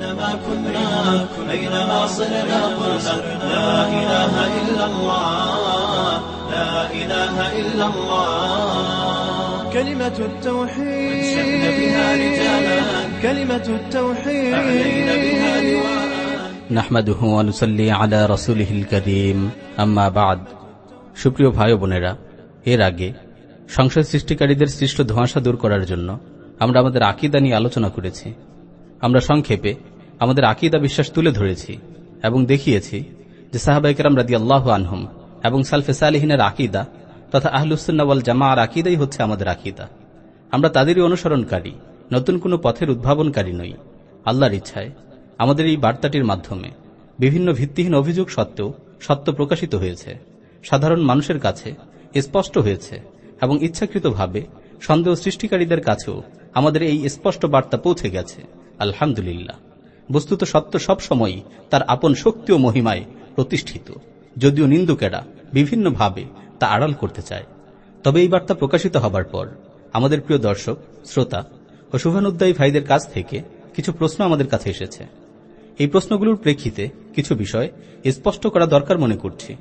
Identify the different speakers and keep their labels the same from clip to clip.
Speaker 1: أينما كنا أينما صرنا قلنا لا إله إلا الله لا إله إلا الله كلمة التوحيد شهد بها رجالا كلمة التوحيد أعلينا بها لواء
Speaker 2: নাহমাদুহু অনুসল্লি আলা রসুলহিল করিম আম্মা বাদ সুপ্রিয় ভাই ও বোনেরা এর আগে সংসদ সৃষ্টিকারীদের সৃষ্ট ধোঁয়াশা দূর করার জন্য আমরা আমাদের আকিদা নিয়ে আলোচনা করেছি আমরা সংক্ষেপে আমাদের আকিদা বিশ্বাস তুলে ধরেছি এবং দেখিয়েছি যে সাহাবাইকেরাম রাদি আল্লাহ আনহুম এবং সালফে সালিহিনের আকিদা তথা আহলুসুন্নাওয়াল জামার আকিদাই হচ্ছে আমাদের আকিদা। আমরা তাদেরই অনুসরণকারী, নতুন কোনো পথের উদ্ভাবনকারী নই। আল্লাহর ইচ্ছায় আমাদের এই বার্তাটির মাধ্যমে বিভিন্ন ভিত্তিহীন অভিযোগ সত্ত্বেও সত্য প্রকাশিত হয়েছে। সাধারণ মানুষের কাছে স্পষ্ট হয়েছে এবং ইচ্ছাকৃতভাবে সন্দেহ সৃষ্টিকারীদের কাছেও আমাদের এই স্পষ্ট বার্তা পৌঁছে গেছে। আলহামদুলিল্লাহ। বস্তুত সত্য সবসময়ই তার আপন শক্তি ও মহিমায় প্রতিষ্ঠিত। যদিও নিন্দুকেরা বিভিন্নভাবে তা আড়াল করতে চায়। তবে এই বার্তা প্রকাশিত হবার পর আমাদের প্রিয় দর্শক, শ্রোতা ও শুভানুদ্দায়ী ভাইদের কাছ থেকে কিছু প্রশ্ন আমাদের কাছে এসেছে। এই প্রশ্নগুলোর প্রেক্ষিতে কিছু বিষয় স্পষ্ট করা দরকার মনে করছি।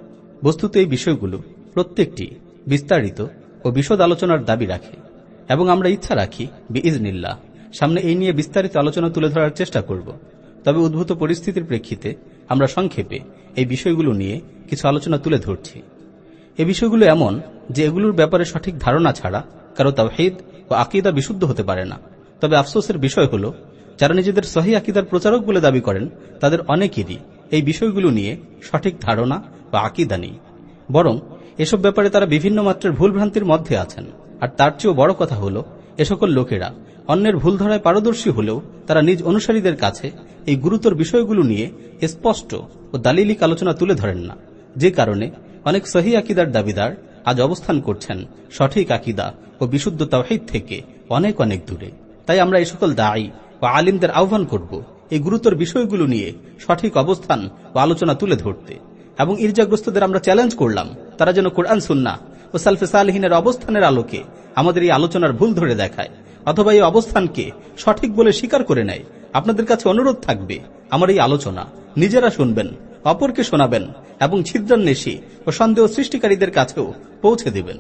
Speaker 2: বস্তুত এই বিষয়গুলো প্রত্যেকটি বিস্তারিত ও বিশদ আলোচনার দাবি রাখে এবং আমরা ইচ্ছা রাখি, বিইজনিল্লাহ, সামনে এই নিয়ে বিস্তারিত আলোচনা তুলে ধরার চেষ্টা করব। তবে উদ্ভূত পরিস্থিতির প্রেক্ষিতে আমরা সংক্ষেপে এই বিষয়গুলো নিয়ে কিছু আলোচনা তুলে ধরছি। এ বিষয়গুলো এমন যে এগুলোর ব্যাপারে সঠিক ধারণা ছাড়া কারও তাওহিদ ও আকিদা বিশুদ্ধ হতে পারে না। তবে আফসোসের বিষয় হল, যারা নিজেদের সহি আকিদার প্রচারক বলে দাবি করেন, তাদের অনেকেরই এই বিষয়গুলো নিয়ে সঠিক ধারণা বা আকিদা নেই। বরং এসব ব্যাপারে তারা বিভিন্ন মাত্রার ভুলভ্রান্তির মধ্যে আছেন। আর তার চেয়েও বড় কথা হল, এ সকল লোকেরা অন্যের ভুল ধরায় পারদর্শী হলেও তারা নিজ অনুসারীদের কাছে এই গুরুতর বিষয়গুলো নিয়ে স্পষ্ট ও দালিলিক আলোচনা তুলে ধরেন না। যে কারণে অনেক সহি আকিদার দাবিদার আজ অবস্থান করছেন সঠিক আকিদা ও বিশুদ্ধ তাওহিদ থেকে অনেক অনেক দূরে। তাই আমরা এই সকল দায়ী ও আলিমদের আহ্বান করব এই গুরুতর বিষয়গুলো নিয়ে সঠিক অবস্থান ও আলোচনা তুলে ধরতে এবং ইর্জাগ্রস্তদের আমরা চ্যালেঞ্জ করলাম, তারা যেন কোরআন সুন্না ও সালফে সালহিনের অবস্থানের আলোকে আমাদের এই আলোচনার ভুল ধরে দেখায়। অথবা এই অবস্থানকে সঠিক বলে স্বীকার করে নেয়। আপনাদের কাছে অনুরোধ থাকবে, আমার এই আলোচনা। নিজেরা শুনবেন, অপরকে শোনাবেন, এবং ছিদ্রান্বেষী ও সন্দেহ সৃষ্টিকারীদের কাছেও পৌঁছে দেবেন।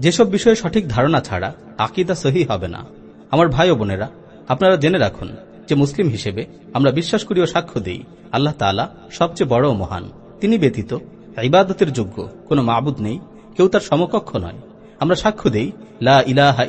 Speaker 2: যেসব বিষয়ে সঠিক ধারণা ছাড়া আকিদা সহি হবে না। আমার ভাই বোনেরা, আপনারা জেনে রাখুন যে মুসলিম হিসেবে আমরা বিশ্বাস করি ও সাক্ষ্য দিই, আল্লাহ তালা সবচেয়ে বড় ও মহান। তিনি ব্যতীত ইবাদতের যোগ্য কোনো মাবুদ নেই, কেউ তার সমকক্ষ নয়। আমরা সাক্ষ্য দেই, লা ইলাহা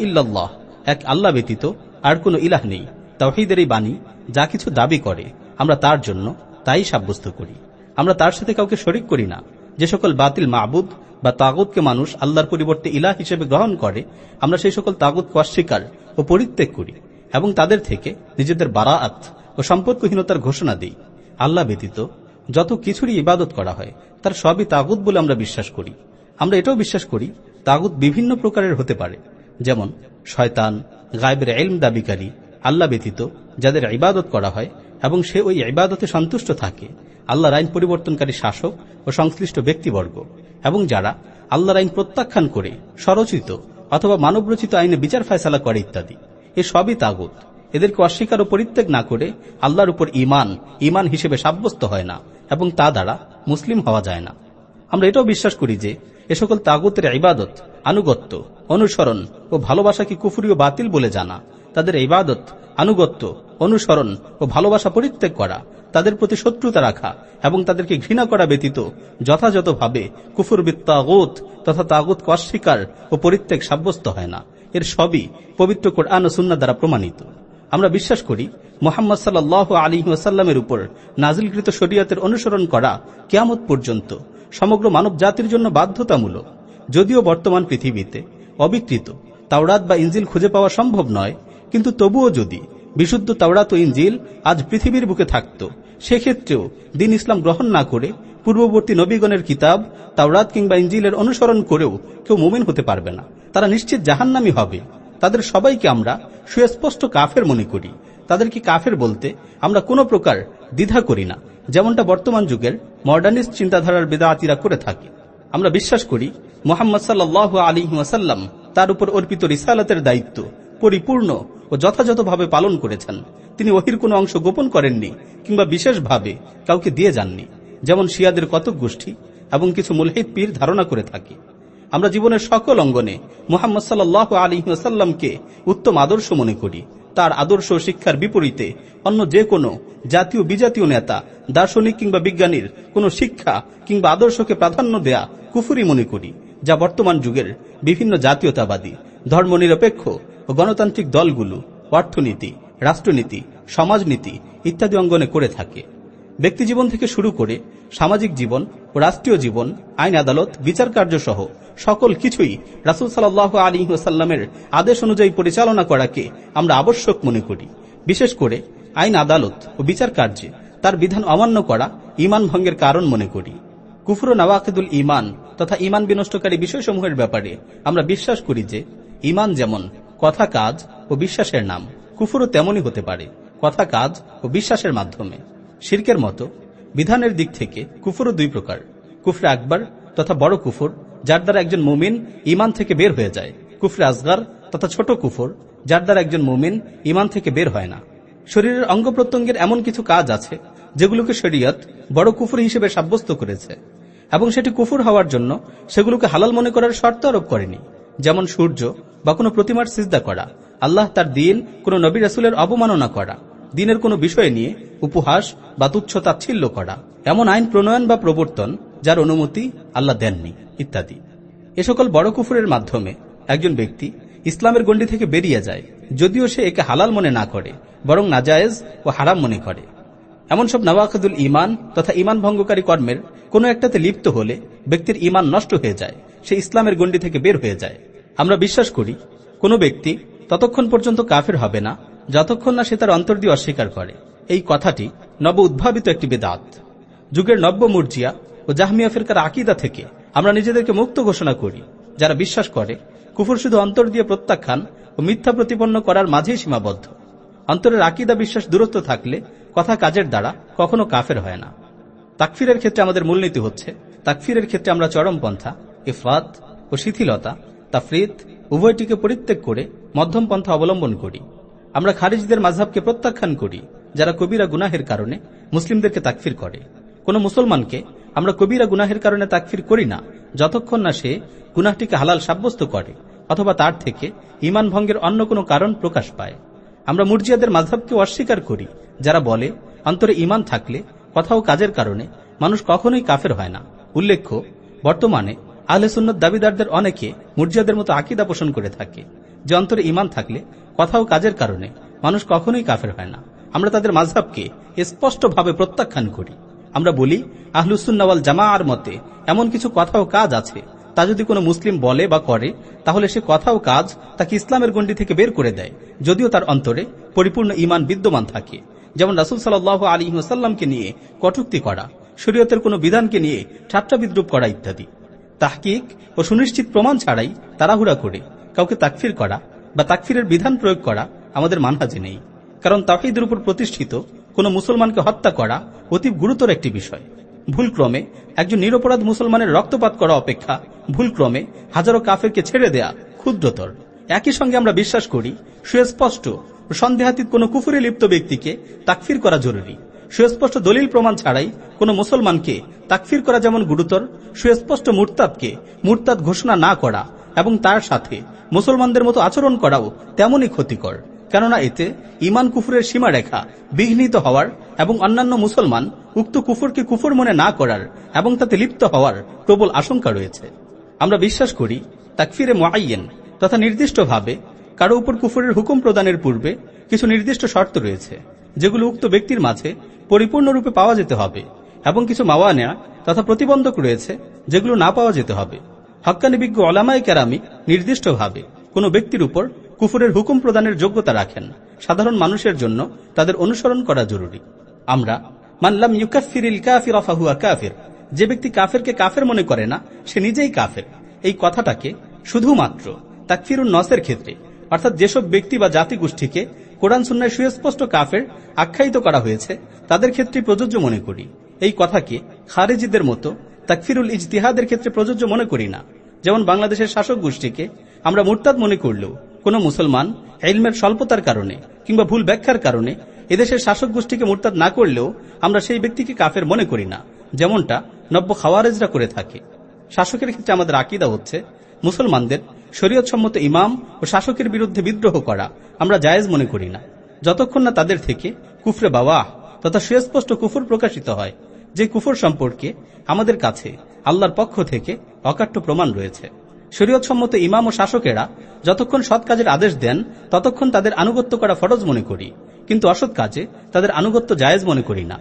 Speaker 2: এক আল্লাহ ব্যতীত আর কোনো ইলাহ নেই। তাওহিদের এই বাণী যা কিছু দাবি করে, আমরা তার জন্য তাই সাব্যস্ত করি। আমরা তার সাথে কাউকে শরিক করি না। যে সকল বাতিল মাবুদ বা তাগুদকে মানুষ আল্লাহর পরিবর্তে ইলাহ হিসেবে গ্রহণ করে, আমরা সেই সকল তাগুদকে অস্বীকার ও পরিত্যাগ করি এবং তাদের থেকে নিজেদের বারাআত ও সম্পর্কহীনতার ঘোষণা দিই। আল্লাহ ব্যতীত যত কিছুরই ইবাদত করা হয়, তার সবই তাগুদ বলে আমরা বিশ্বাস করি। আমরা এটাও বিশ্বাস করি তাগুদ বিভিন্ন প্রকারের হতে পারে। যেমন শয়তান গায়েবের এলম দাবিকারী, আল্লাহ ব্যতীত, যাদের ইবাদত করা হয় এবং সে ওই ইবাদতে সন্তুষ্ট থাকে, আল্লাহর আইন পরিবর্তনকারী শাসক ও সংশ্লিষ্ট ব্যক্তিবর্গ এবং যারা আল্লাহর আইন প্রত্যাখ্যান করে, স্বরচিত অথবা মানবরচিত আইনে বিচার ফয়সালা করে ইত্যাদি। এ সবই তাগুত। এদেরকে অস্বীকার ও পরিত্যাগ না করে আল্লাহর উপর ইমান ইমান হিসেবে সাব্যস্ত হয় না এবং তা দ্বারা মুসলিম হওয়া যায় না। আমরা এটাও বিশ্বাস করি যে এ সকল তাগুতের ইবাদত, আনুগত্য, অনুসরণ ও ভালোবাসাকে কুফুরি ও বাতিল বলে জানা। তাদের ইবাদত, আনুগত্য, অনুসরণ ও ভালোবাসা পরিত্যাগ করা, তাদের প্রতি শত্রুতা রাখা এবং তাদেরকে ঘৃণা করা ব্যতীত যথাযথভাবে কুফুর বিত্তাগুত তথা তাগুতকে অস্বীকার ও পরিত্যাগ সাব্যস্ত হয় না। এর সবই পবিত্র কোরআন ও সুন্না দ্বারা প্রমাণিত। আমরা বিশ্বাস করি, মোহাম্মদ সাল্লাহ আলী ওয়াসাল্লামের উপর নাজিলকৃত শরীয়তের অনুসরণ করা কেয়ামত পর্যন্ত সমগ্র মানব জাতির জন্য বাধ্যতামূলক। যদিও বর্তমান পৃথিবীতে অবিকৃত তাওরাত বা ইঞ্জিল খুঁজে পাওয়া সম্ভব নয়, কিন্তু তবুও যদি বিশুদ্ধ তাওরাত ও ইঞ্জিল আজ পৃথিবীর বুকে থাকত, সেক্ষেত্রেও দিন ইসলাম গ্রহণ না করে পূর্ববর্তী নবীগণের কিতাব, তাওরাত কিংবা ইঞ্জিলের অনুসরণ করেও কেউ মুমিন হতে পারবে না। তারা নিশ্চিত জাহান্নামি হবে। তাদের সবাইকে আমরা সুস্পষ্ট কাফের মনে করি। তাদেরকে কাফের বলতে আমরা কোনো প্রকার দ্বিধা করি না। যেমনটা বর্তমান যুগের মডার্নিস্ট চিন্তাধারার বেদাতিরা করে থাকে। আমরা বিশ্বাস করি, মোহাম্মদ সাল্লাহ আলী ওয়াসাল্লাম তার উপর অর্পিত রিসালাতের দায়িত্ব পরিপূর্ণ ও যথাযথভাবে পালন করেছেন। তিনি ওহির কোনো অংশ গোপন করেননি কিংবা বিশেষভাবে কাউকে দিয়ে যাননি, যেমন শিয়াদের কতক গোষ্ঠী এবং কিছু মুলহিদ পীর ধারণা করে থাকে। আমরা জীবনের সকল অঙ্গনে মোহাম্মদ সাল্লাহ আলী আসাল্লামকে উত্তম আদর্শ মনে করি। তার আদর্শ শিক্ষার বিপরীতে অন্য যে কোনো জাতীয় বিজাতীয় নেতা, দার্শনিক কিংবা বিজ্ঞানীর কোনো শিক্ষা কিংবা আদর্শকে প্রাধান্য দেয়া কুফুরি মনে করি, যা বর্তমান যুগের বিভিন্ন জাতীয়তাবাদী, ধর্মনিরপেক্ষ ও গণতান্ত্রিক দলগুলো, অর্থনীতি, রাষ্ট্রনীতি, সমাজনীতি ইত্যাদি অঙ্গনে করে থাকে। ব্যক্তিজীবন থেকে শুরু করে সামাজিক জীবন ও রাষ্ট্রীয় জীবন, আইন আদালত বিচার কার্য সহ সকল কিছুই রাসুল সাল্লাহ আলী ওসাল্লামের আদেশ অনুযায়ী পরিচালনা করাকে আমরা আবশ্যক মনে করি। বিশেষ করে আইন আদালত ও বিচার কার্যে তার বিধান অমান্য করা ইমান ভঙ্গের কারণ মনে করি। কুফর নওয়াকিদুল ইমান তথা ইমান বিনষ্টকারী বিষয়সমূহের ব্যাপারে আমরা বিশ্বাস করি যে ইমান যেমন কথা কাজ ও বিশ্বাসের নাম, কুফুরও তেমনই হতে পারে কথা কাজ ও বিশ্বাসের মাধ্যমে। শির্কের মতো বিধানের দিক থেকে কুফুরও দুই প্রকার, কুফরে আকবর তথা বড় কুফর যার দ্বারা একজন মুমিন ইমান থেকে বের হয়ে যায়। কুফরে আসগার তথা ছোট কুফর, যার দ্বারা একজন মুমিন ইমান থেকে বের হয় না। শরীরের অঙ্গ প্রত্যঙ্গের এমন কিছু কাজ আছে, যেগুলোকে শরীয়ত বড় কুফর হিসেবে সাব্যস্ত করেছে। এবং সেটি কুফুর হওয়ার জন্য সেগুলোকে হালাল মনে করার শর্ত আরোপ করেনি। যেমন সূর্য বা কোনো প্রতিমার সিজদা করা, আল্লাহ তার দিন কোন নবী রাসুলের অবমাননা করা, দিনের কোনো বিষয় নিয়ে উপহাস বা তুচ্ছ তাচ্ছিল্য করা। এমন আইন প্রণয়ন বা প্রবর্তন যার অনুমতি আল্লাহ দেননি। ইত্যাদি। এ সকল বড় কুফুরের মাধ্যমে একজন ব্যক্তি ইসলামের গণ্ডি থেকে বেরিয়ে যায়, যদিও সে একে হালাল মনে না করে, বরং নাজায়েজ ও হারাম মনে করে। এমন সব নওয়াকাদুল ইমান তথা ইমান ভঙ্গকারী কর্মের কোনো একটাতে লিপ্ত হলে ব্যক্তির ইমান নষ্ট হয়ে যায়, সে ইসলামের গণ্ডি থেকে বের হয়ে যায়। আমরা বিশ্বাস করি, কোনো ব্যক্তি ততক্ষণ পর্যন্ত কাফের হবে না, যতক্ষণ না সে তার অন্তর দিয়ে অস্বীকার করে। এই কথাটি নব উদ্ভাবিত একটি বেদাত। যুগের নব্য মুরজিয়া ও জাহমিয়া ফিরকার আকিদা থেকে আমরা নিজেদেরকে মুক্ত ঘোষণা করি। যারা বিশ্বাস করে, কুফুর শুধু অন্তর দিয়ে প্রত্যাখ্যান ও মিথ্যা প্রতিপন্ন করার মাঝেই সীমাবদ্ধ। অন্তরের আকিদা বিশ্বাস দূরত্ব থাকলে কথা কাজের দ্বারা কখনো কাফের হয় না। তাকফিরের ক্ষেত্রে আমাদের মূলনীতি হচ্ছে, তাকফিরের ক্ষেত্রে আমরা চরমপন্থা, ইফরাত ও শিথিলতা, তাফরিত উভয়টিকে পরিত্যাগ করে মধ্যম পন্থা অবলম্বন করি। আমরা খারিজদের মাঝহাবকে প্রত্যাখ্যান করি, যারা কবিরা গুনাহের কারণে মুসলিমদেরকে তাকফির করে। কোন মুসলমানকে আমরা কবিরা গুনাহের কারণে তাকফির করি না, যতক্ষণ না সে গুনাহটিকে হালাল সাব্যস্ত করে, অথবা তার থেকে ইমান ভঙ্গের অন্য কোনো কারণ প্রকাশ পায়। আমরা মুরজিয়াদের মাঝহাবকে অস্বীকার করি, যারা বলে, অন্তরে ইমান থাকলে কথাও কাজের কারণে মানুষ কখনোই কাফের হয় না। উল্লেখ্য, বর্তমানে আহলে সুন্নত দাবিদারদের অনেকে মুরজিয়াদের মতো আকিদা পোষণ করে থাকে, যে অন্তরে ইমান থাকলে কথাও কাজের কারণে মানুষ কখনোই কাফের হয় না। আমরা তাদের মাঝহাবকে স্পষ্টভাবে প্রত্যাখ্যান করি। আমরা বলি আহলুসুন্নাওয়াল জামাআর মতে, এমন কিছু কথা ও কাজ আছে, তা যদি কোনো মুসলিম বলে বা করে, তাহলে সে কথা ও কাজ তাকে ইসলামের গণ্ডি থেকে বের করে দেয়, যদিও তার অন্তরে পরিপূর্ণ ইমান বিদ্যমান থাকে। যেমন রাসুল সাল্লাহ আলী সাল্লামকে নিয়ে কটুক্তি করা, শরীয়তের কোনো বিধানকে নিয়ে ঠাট্টা বিদ্রুপ করা ইত্যাদি। তাহকিক ও সুনিশ্চিত প্রমাণ ছাড়াই তাড়াহুড়া করে, কাউকে তাকফির করা বা তাকফিরের বিধান প্রয়োগ করা আমাদের মানহাজে নেই। কারণ তাহিদের উপর প্রতিষ্ঠিত কোনো মুসলমানকে হত্যা করা অতি গুরুতর একটি বিষয়। ভুলক্রমে একজন নিরপরাধ মুসলমানের রক্তপাত করা অপেক্ষা ভুলক্রমে হাজারো কাফেরকে ছেড়ে দেয়া ক্ষুদ্রতর। একই সঙ্গে আমরা বিশ্বাস করি, সুস্পষ্ট সন্দেহাতীত কোনো কুফুরে লিপ্ত ব্যক্তিকে তাকফির করা জরুরি। সুস্পষ্ট দলিল প্রমাণ ছাড়াই কোনো মুসলমানকে তাকফির করা যেমন গুরুতর, সুস্পষ্ট মুরতাদকে মুরতাদ ঘোষণা না করা এবং তার সাথে মুসলমানদের মতো আচরণ করাও তেমনই ক্ষতিকর। কেননা এতে ইমান কুফুরের সীমারেখা বিঘ্নিত হওয়ার এবং অন্যান্য মুসলমান উক্ত কুফুরকে কুফুর মনে না করার এবং তাতে লিপ্ত হওয়ার প্রবল আশঙ্কা রয়েছে। আমরা বিশ্বাস করি তাকফিরে মোয়াইয়েন তথা নির্দিষ্টভাবে কারও উপর কুফুরের হুকুম প্রদানের পূর্বে কিছু নির্দিষ্ট শর্ত রয়েছে, যেগুলো উক্ত ব্যক্তির মাঝে পরিপূর্ণরূপে পাওয়া যেতে হবে এবং কিছু মাওয়ানেয়া তথা প্রতিবন্ধক রয়েছে, যেগুলো না পাওয়া যেতে হবে। হক্কানি বিজ্ঞ অলামাই কেরামি নির্দিষ্টভাবে কোনো ব্যক্তির উপর কুফুরের হুকুম প্রদানের যোগ্যতা রাখেন। সাধারণ মানুষের জন্য তাদের অনুসরণ করা জরুরি। আমরা মানলাম ইউকাফিরিল কাফির অফাহুয়া কাফির যে ব্যক্তি কাফেরকে কাফের মনে করে না, সে নিজেই কাফের। এই কথাটাকে শুধুমাত্র তাকফিরুন নসের ক্ষেত্রে, অর্থাৎ যেসব ব্যক্তি বা জাতি গোষ্ঠীকে কোরআন সুন্নায় সুস্পষ্ট কাফের আখ্যায়িত করা হয়েছে, তাদের ক্ষেত্রে প্রযোজ্য মনে করি। এই কথাকে খারেজিদের মতো তাকফিরুল ইজতিহাদের ক্ষেত্রে প্রযোজ্য মনে করি না। যেমন বাংলাদেশের শাসক গোষ্ঠীকে আমরা মুরতাদ মনে করলেও কোনো মুসলমান এলমের স্বল্পতার কারণে কিংবা ভুল ব্যাখ্যার কারণে এদেশের শাসক গোষ্ঠীকে মোরতাদ না করলেও আমরা সেই ব্যক্তিকে কাফের মনে করি না, যেমনটা নব্য খাওয়ারেজরা করে থাকে। শাসকের ক্ষেত্রে আমাদের আকিদা হচ্ছে, মুসলমানদের শরীয়তসম্মত ইমাম ও শাসকের বিরুদ্ধে বিদ্রোহ করা আমরা জায়েজ মনে করি না। যতক্ষণ না তাদের থেকে কুফরে বাওয়া তথা সুস্পষ্ট কুফর প্রকাশিত হয়, যে কুফর সম্পর্কে আমাদের কাছে আল্লাহর পক্ষ থেকে অকাট্য প্রমাণ রয়েছে। শরীয়তসম্মত ইমাম ও শাসকেরা যতক্ষণ সৎ কাজের আদেশ দেন, ততক্ষণ তাদের আনুগত্য করা ফরজ মনে করি। কিন্তু অসৎ কাজে তাদের আনুগত্য জায়েজ মনে করি না।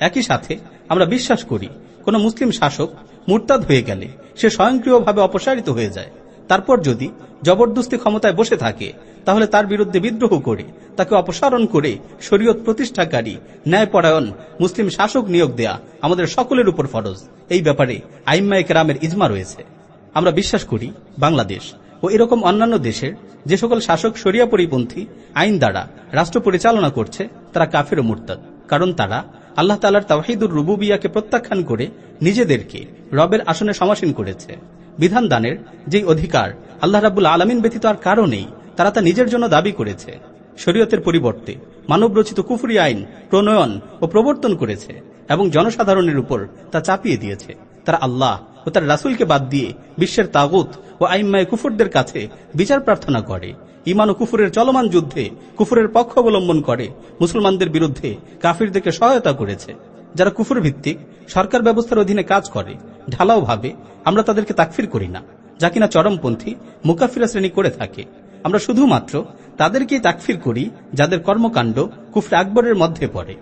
Speaker 2: একই সাথে আমরা বিশ্বাস করি, কোন মুসলিম শাসক মুরতাদ হয়ে গেলে সে স্বয়ংক্রিয়ভাবে অপসারিত হয়ে যায়। তারপর যদি জবরদস্তি ক্ষমতায় বসে থাকে, তাহলে তার বিরুদ্ধে বিদ্রোহ করে, তাকে অপসারণ করে শরীয়ত প্রতিষ্ঠাকারী ন্যায়পরায়ণ মুসলিম শাসক নিয়োগ দেয়া আমাদের সকলের উপর ফরজ। এই ব্যাপারে আইম্মায় কেরামের ইজমা রয়েছে। আমরা বিশ্বাস করি বাংলাদেশ ও এরকম অন্যান্য দেশের যে সকল শাসক শরিয়া পরিপন্থী আইন দ্বারা রাষ্ট্র পরিচালনা করছে, তারা কাফের ও মুরতাদ। কারণ তারা আল্লাহ তালার তাওহিদুর রুবুবিয়াকে প্রত্যাখ্যান করে নিজেদেরকে রবের আসনে সমাসীন করেছে। বিধান দানের যেই অধিকার আল্লাহ রাবুল আলমিন ব্যতীত আর কারও নেই, তারা তা নিজের জন্য দাবি করেছে। শরীয়তের পরিবর্তে মানবরচিত কুফুরি আইন প্রণয়ন ও প্রবর্তন করেছে এবং জনসাধারণের উপর তা চাপিয়ে দিয়েছে। তারা আল্লাহ ও তার রাসুলকে বাদ দিয়ে বিশ্বের তাগুত ও আইম্মায় কুফুরদের কাছে বিচার প্রার্থনা করে। ইমান ও কুফুরের চলমান যুদ্ধে কুফুরের পক্ষ অবলম্বন করে। মুসলমানদের বিরুদ্ধে কাফিরদেরকে সহায়তা করেছে। যারা কুফুর ভিত্তিক সরকার ব্যবস্থার অধীনে কাজ করে, ঢালাও ভাবে, আমরা তাদেরকে তাকফির করি না। যা কিনা চরমপন্থী, মুকাফিরা শ্রেণি করে থাকে। আমরা শুধুমাত্র তাদেরকেই তাকফির করি যাদের কর্মকাণ্ড কুফরে আকবরের মধ্যে পড়ে।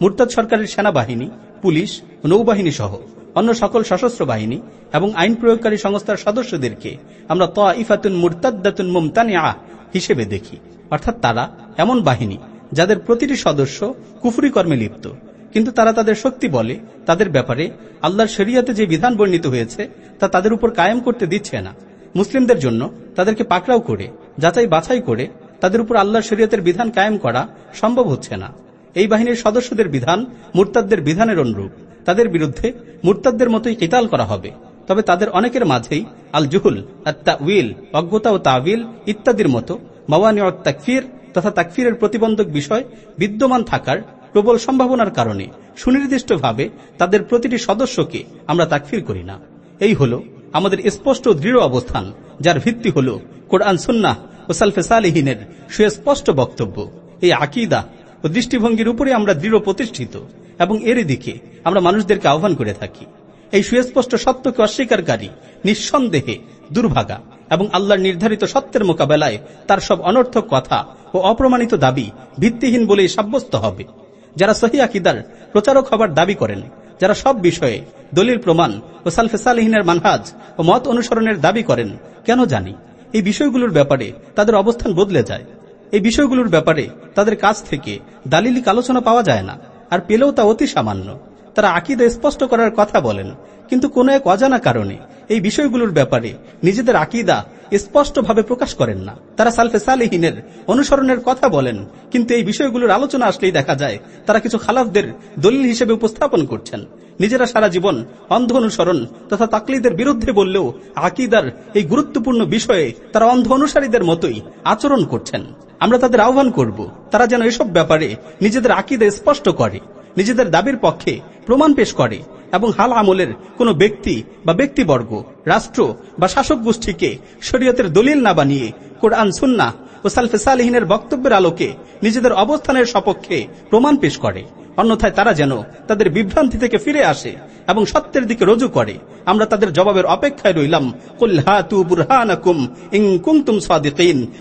Speaker 2: মুরতাদ সরকারের সেনাবাহিনী, পুলিশ নৌবাহিনী সহ অন্য সকল সশস্ত্র বাহিনী এবং আইন প্রয়োগকারী সংস্থার সদস্যদেরকে আমরা ত ইফাতুন মুরতাদ্দাতুন মুমতানিয়া হিসেবে দেখি। অর্থাৎ তারা এমন বাহিনী যাদের প্রতিটি সদস্য কুফুরি কর্মে লিপ্ত। কিন্তু তারা তাদের শক্তি বলে, তাদের ব্যাপারে আল্লাহর শরিয়াতে যে বিধান বর্ণিত হয়েছে, তা তাদের উপর কায়েম করতে দিচ্ছে না। মুসলিমদের জন্য তাদেরকে পাকড়াও করে যাচাই বাছাই করে তাদের উপর আল্লাহর শরিয়তের বিধান কায়েম করা সম্ভব হচ্ছে না। এই বাহিনীর সদস্যদের বিধান মুরতাদদের বিধানের অনুরূপ। তাদের বিরুদ্ধে মুরতাদদের মতোই কিতাল করা হবে। তবে তাদের অনেকের মাঝেই আল জুহুল আত্মা উইল অজ্ঞতা ও তাবিল ইত্যাদির মতো মাওয়ানি তাকফির তথা তাকফিরের প্রতিবন্ধক বিষয় বিদ্যমান থাকার প্রবল সম্ভাবনার কারণে সুনির্দিষ্টভাবে তাদের প্রতিটি সদস্যকে আমরা তাকফির করি না। এই হল আমাদের স্পষ্ট দৃঢ় অবস্থান, যার ভিত্তি হল কোরআন সুন্নাহ ও সালফে সালেহিনের সুস্পষ্ট বক্তব্য। এই আকিদা ও দৃষ্টিভঙ্গির উপরে আমরা দৃঢ় প্রতিষ্ঠিত এবং এর দিকে আমরা মানুষদেরকে আহ্বান করে থাকি। এই সুস্পষ্ট সত্যকে অস্বীকারী, নিঃসন্দেহে দুর্ভাগা এবং আল্লাহর নির্ধারিত সত্যের মোকাবেলায় তার সব অনর্থক কথা ও অপ্রমাণিত দাবি ভিত্তিহীন বলেই সাব্যস্ত হবে। যারা সহি আকিদার প্রচারক হবার দাবি করেন, যারা সব বিষয়ে দলিল প্রমাণ ও সালফে সালহিনের মানহাজ ও মত অনুসরণের দাবি করেন, কেন জানি? এই বিষয়গুলোর ব্যাপারে তাদের অবস্থান বদলে যায়। এই বিষয়গুলোর ব্যাপারে তাদের কাছ থেকে দালিলিক আলোচনা পাওয়া যায় না, আর পেলেও তা অতি সামান্য। তারা আকিদা স্পষ্ট করার কথা বলেন, কিন্তু কোন এক অজানা কারণে এই বিষয়গুলোর ব্যাপারে নিজেদের আকিদা স্পষ্টভাবে প্রকাশ করেন না। তারা সালফে সালেহিনের অনুসরণের কথা বলেন, কিন্তু এই বিষয়গুলোর আলোচনা আসলেই দেখা যায় তারা কিছু খালাফদের দলিল হিসেবে উপস্থাপন করছেন। নিজেরা সারা জীবন অন্ধ অনুসরণ তথা তাকলিদের বিরুদ্ধে বললেও আকিদার এই গুরুত্বপূর্ণ বিষয়ে তারা অন্ধ অনুসারীদের মতোই আচরণ করছেন। আমরা তাদের আহ্বান করব, তারা যেন এসব ব্যাপারে নিজেদের আকিদা স্পষ্ট করে, নিজেদের দাবির পক্ষে প্রমাণ পেশ করে এবং হাল আমলের কোন ব্যক্তি বা ব্যক্তিবর্গ, রাষ্ট্র বা শাসক গোষ্ঠীকে শরীয়তের দলিল না বানিয়ে কোরআন সুন্না ও সালফে বক্তব্যের আলোকে নিজেদের অবস্থানের সপক্ষে প্রমাণ পেশ করে। অন্যথায় তারা যেন তাদের বিভ্রান্তি থেকে ফিরে আসে এবং সত্যের দিকে রজু করে। আমরা তাদের জবাবের অপেক্ষায় রইলাম।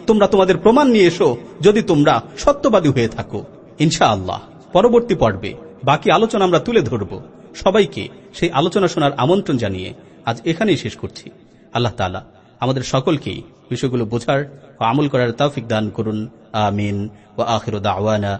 Speaker 2: তোমরা তোমাদের প্রমাণ নিয়ে এসো যদি তোমরা সত্যবাদী হয়ে থাকো। ইনশা আল্লাহ পরবর্তী পর্বে বাকি আলোচনা আমরা তুলে ধরব। সবাইকে সেই আলোচনা শোনার আমন্ত্রণ জানিয়ে আজ এখানেই শেষ করছি। আল্লাহ তালা আমাদের সকলকেই বিষয়গুলো বোঝার ও আমল করার তৌফিক দান করুন। আমিন। ও আখির দাওয়ানা